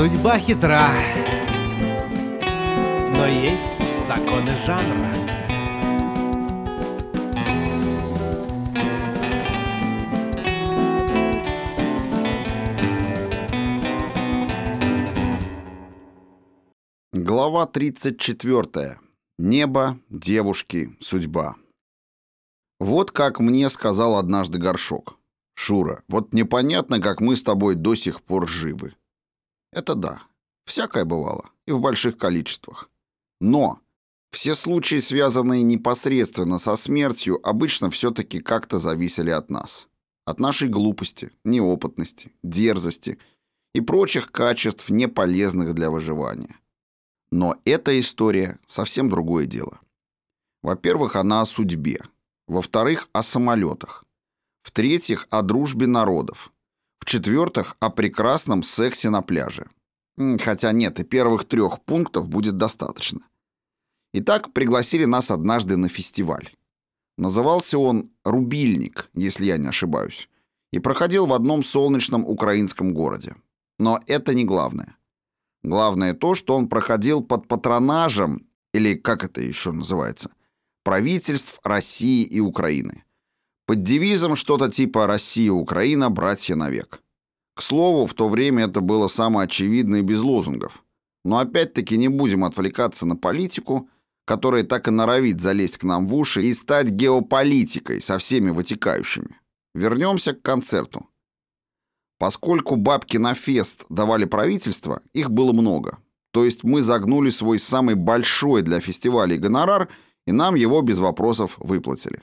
Судьба хитра, но есть законы жанра. Глава 34. Небо, девушки, судьба. Вот как мне сказал однажды Горшок. «Шура, вот непонятно, как мы с тобой до сих пор живы». Это да, всякое бывало, и в больших количествах. Но все случаи, связанные непосредственно со смертью, обычно все-таки как-то зависели от нас. От нашей глупости, неопытности, дерзости и прочих качеств, неполезных для выживания. Но эта история совсем другое дело. Во-первых, она о судьбе. Во-вторых, о самолетах. В-третьих, о дружбе народов. В-четвертых, о прекрасном сексе на пляже. Хотя нет, и первых трех пунктов будет достаточно. Итак, пригласили нас однажды на фестиваль. Назывался он «Рубильник», если я не ошибаюсь, и проходил в одном солнечном украинском городе. Но это не главное. Главное то, что он проходил под патронажем, или как это еще называется, правительств России и Украины. Под девизом что-то типа «Россия-Украина, братья навек». К слову, в то время это было самое очевидное без лозунгов. Но опять-таки не будем отвлекаться на политику, которая так и норовит залезть к нам в уши и стать геополитикой со всеми вытекающими. Вернемся к концерту. Поскольку бабки на фест давали правительство, их было много. То есть мы загнули свой самый большой для фестивалей гонорар, и нам его без вопросов выплатили.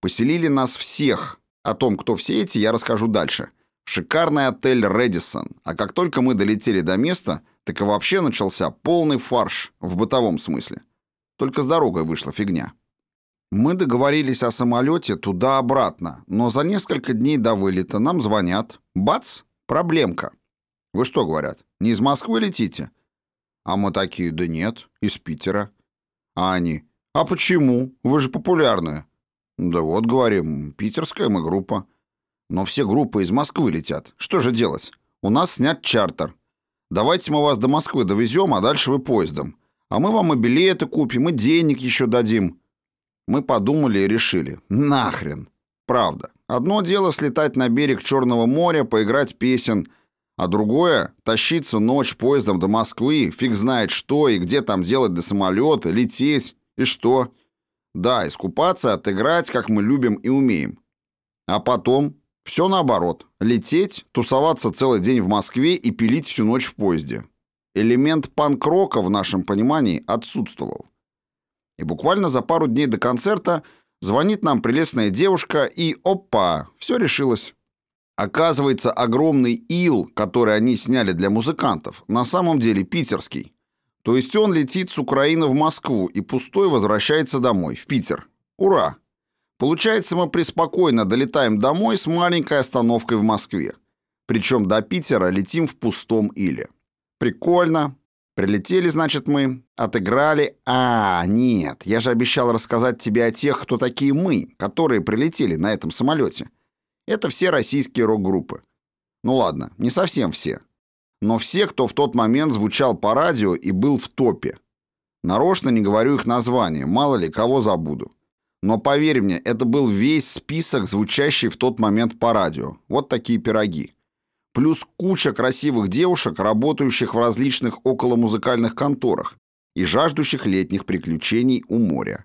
Поселили нас всех. О том, кто все эти, я расскажу дальше. Шикарный отель «Редисон». А как только мы долетели до места, так и вообще начался полный фарш в бытовом смысле. Только с дорогой вышла фигня. Мы договорились о самолете туда-обратно, но за несколько дней до вылета нам звонят. Бац, проблемка. Вы что, говорят, не из Москвы летите? А мы такие, да нет, из Питера. А они, а почему? Вы же популярные. Да вот, говорим, питерская мы группа. Но все группы из Москвы летят. Что же делать? У нас снят чартер. Давайте мы вас до Москвы довезем, а дальше вы поездом. А мы вам и билеты купим, и денег еще дадим. Мы подумали и решили. Нахрен. Правда. Одно дело слетать на берег Черного моря, поиграть песен, а другое — тащиться ночь поездом до Москвы, фиг знает что и где там делать до самолета, лететь, и что. Да, искупаться, отыграть, как мы любим и умеем. А потом все наоборот. Лететь, тусоваться целый день в Москве и пилить всю ночь в поезде. Элемент панк-рока в нашем понимании отсутствовал. И буквально за пару дней до концерта звонит нам прелестная девушка, и опа, все решилось. Оказывается, огромный ил, который они сняли для музыкантов, на самом деле питерский. То есть он летит с Украины в Москву и пустой возвращается домой, в Питер. Ура! Получается, мы преспокойно долетаем домой с маленькой остановкой в Москве. Причем до Питера летим в пустом иле. Прикольно, Прилетели, значит, мы, отыграли. А, нет, я же обещал рассказать тебе о тех, кто такие мы, которые прилетели на этом самолете. Это все российские рок-группы. Ну ладно, не совсем все. Но все, кто в тот момент звучал по радио и был в топе. Нарочно не говорю их название, мало ли кого забуду. Но поверь мне, это был весь список, звучащий в тот момент по радио. Вот такие пироги плюс куча красивых девушек, работающих в различных околомузыкальных конторах и жаждущих летних приключений у моря.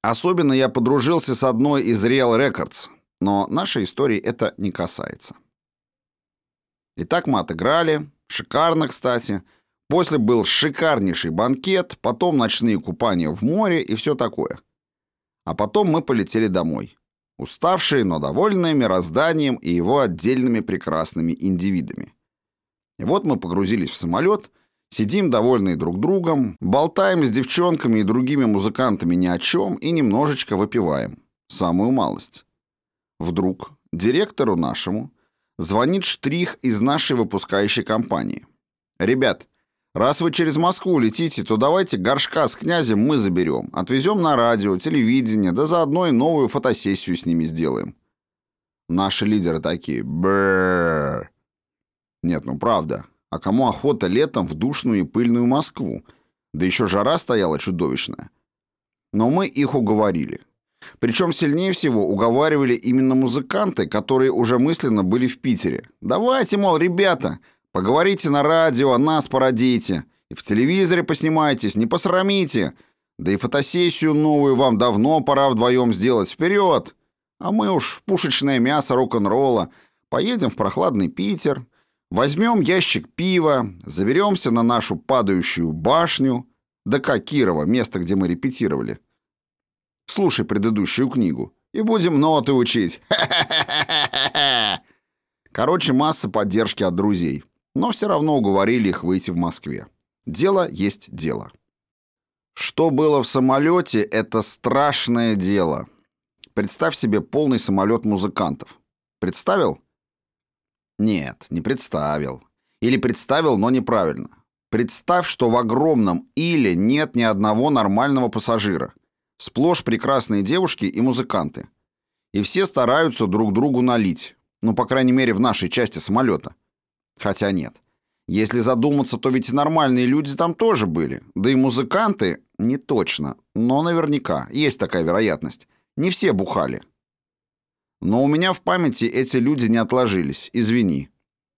Особенно я подружился с одной из Real Records, но нашей истории это не касается. Итак, мы отыграли, шикарно, кстати. После был шикарнейший банкет, потом ночные купания в море и все такое. А потом мы полетели домой уставшие, но довольные мирозданием и его отдельными прекрасными индивидами. И вот мы погрузились в самолет, сидим довольные друг другом, болтаем с девчонками и другими музыкантами ни о чем и немножечко выпиваем. Самую малость. Вдруг директору нашему звонит штрих из нашей выпускающей компании. «Ребят, Раз вы через Москву летите, то давайте горшка с князем мы заберем. Отвезем на радио, телевидение, да заодно и новую фотосессию с ними сделаем. Наши лидеры такие. Бррр. Нет, ну правда. А кому охота летом в душную и пыльную Москву? Да еще жара стояла чудовищная. Но мы их уговорили. Причем сильнее всего уговаривали именно музыканты, которые уже мысленно были в Питере. «Давайте, мол, ребята, поговорите на радио, о нас породите, и в телевизоре поснимайтесь, не посрамите, да и фотосессию новую вам давно пора вдвоем сделать. Вперед! А мы уж пушечное мясо рок-н-ролла, поедем в прохладный Питер, возьмем ящик пива, заберемся на нашу падающую башню, да как Кирова, место, где мы репетировали» Слушай предыдущую книгу. И будем ноты учить. Короче, масса поддержки от друзей. Но все равно уговорили их выйти в Москве. Дело есть дело. Что было в самолете, это страшное дело. Представь себе полный самолет музыкантов. Представил? Нет, не представил. Или представил, но неправильно. Представь, что в огромном «Иле» нет ни одного нормального пассажира – Сплошь прекрасные девушки и музыканты. И все стараются друг другу налить. Ну, по крайней мере, в нашей части самолета. Хотя нет. Если задуматься, то ведь нормальные люди там тоже были. Да и музыканты не точно, но наверняка есть такая вероятность. Не все бухали. Но у меня в памяти эти люди не отложились, извини.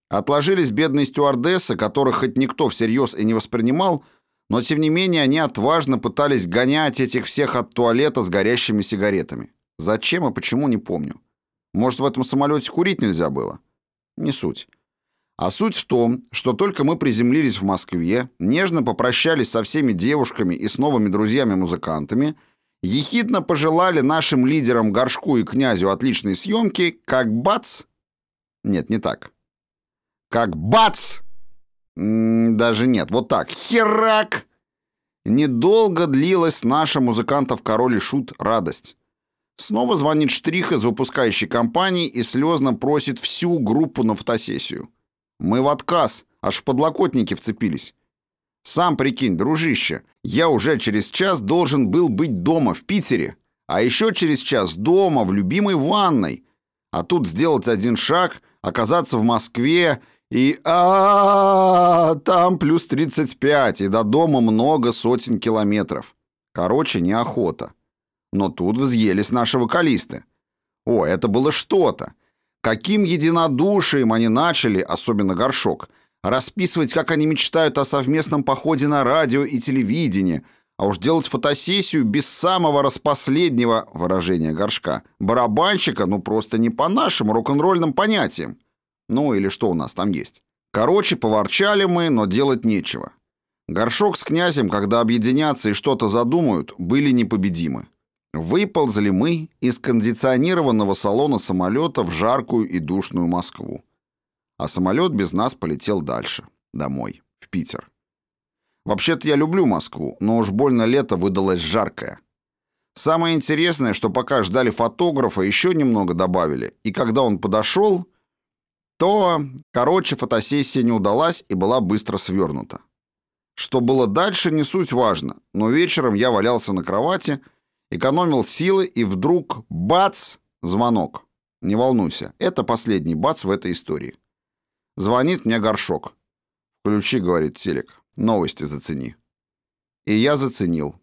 Отложились бедные стюардессы, которых хоть никто всерьез и не воспринимал, но тем не менее они отважно пытались гонять этих всех от туалета с горящими сигаретами. Зачем и почему, не помню. Может, в этом самолете курить нельзя было? Не суть. А суть в том, что только мы приземлились в Москве, нежно попрощались со всеми девушками и с новыми друзьями-музыкантами, ехидно пожелали нашим лидерам Горшку и Князю отличной съемки, как бац... Нет, не так. Как бац! Даже нет, вот так. Херак! Недолго длилась наша музыкантов король и шут радость. Снова звонит штрих из выпускающей компании и слезно просит всю группу на фотосессию. Мы в отказ, аж в подлокотники вцепились. Сам прикинь, дружище, я уже через час должен был быть дома в Питере, а еще через час дома в любимой ванной. А тут сделать один шаг, оказаться в Москве и а, там плюс 35, и до дома много сотен километров. Короче, неохота. Но тут взъелись наши вокалисты. О, это было что-то. Каким единодушием они начали, особенно горшок, расписывать, как они мечтают о совместном походе на радио и телевидение, а уж делать фотосессию без самого распоследнего, выражения горшка, барабанщика, ну просто не по нашим рок-н-ролльным понятиям. Ну или что у нас там есть. Короче, поворчали мы, но делать нечего. Горшок с князем, когда объединятся и что-то задумают, были непобедимы. Выползли мы из кондиционированного салона самолета в жаркую и душную Москву. А самолет без нас полетел дальше, домой, в Питер. Вообще-то я люблю Москву, но уж больно лето выдалось жаркое. Самое интересное, что пока ждали фотографа, еще немного добавили, и когда он подошел, то, короче, фотосессия не удалась и была быстро свернута. Что было дальше, не суть важно, но вечером я валялся на кровати, экономил силы, и вдруг бац, звонок. Не волнуйся, это последний бац в этой истории. Звонит мне горшок. «Включи», — говорит телек, — «новости зацени». И я заценил.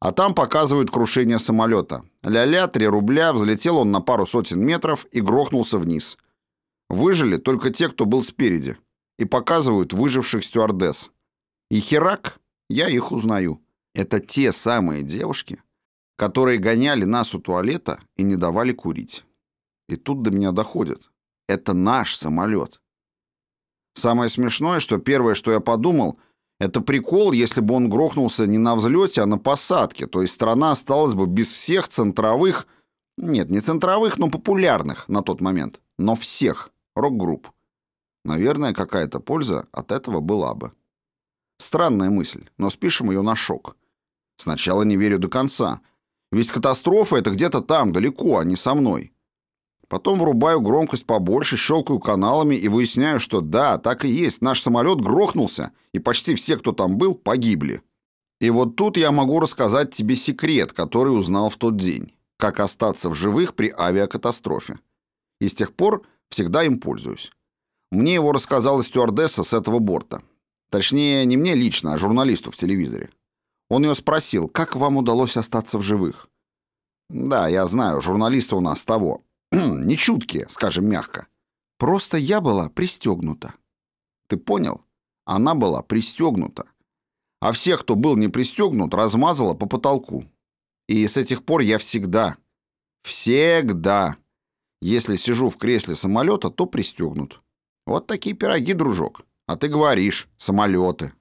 А там показывают крушение самолета. Ля-ля, три рубля, взлетел он на пару сотен метров и грохнулся вниз. Выжили только те, кто был спереди, и показывают выживших стюардесс. И херак, я их узнаю. Это те самые девушки, которые гоняли нас у туалета и не давали курить. И тут до меня доходит. Это наш самолет. Самое смешное, что первое, что я подумал, это прикол, если бы он грохнулся не на взлете, а на посадке, то есть страна осталась бы без всех центровых, нет, не центровых, но популярных на тот момент, но всех рок-групп. Наверное, какая-то польза от этого была бы. Странная мысль, но спишем ее на шок. Сначала не верю до конца. Ведь катастрофа — это где-то там, далеко, а не со мной. Потом врубаю громкость побольше, щелкаю каналами и выясняю, что да, так и есть, наш самолет грохнулся, и почти все, кто там был, погибли. И вот тут я могу рассказать тебе секрет, который узнал в тот день. Как остаться в живых при авиакатастрофе. И с тех пор Всегда им пользуюсь. Мне его рассказала стюардесса с этого борта. Точнее, не мне лично, а журналисту в телевизоре. Он ее спросил, как вам удалось остаться в живых? Да, я знаю, журналисты у нас того. не чуткие, скажем мягко. Просто я была пристегнута. Ты понял? Она была пристегнута. А всех, кто был не пристегнут, размазала по потолку. И с этих пор я всегда, всегда, если сижу в кресле самолета, то пристегнут. Вот такие пироги, дружок. А ты говоришь, самолеты.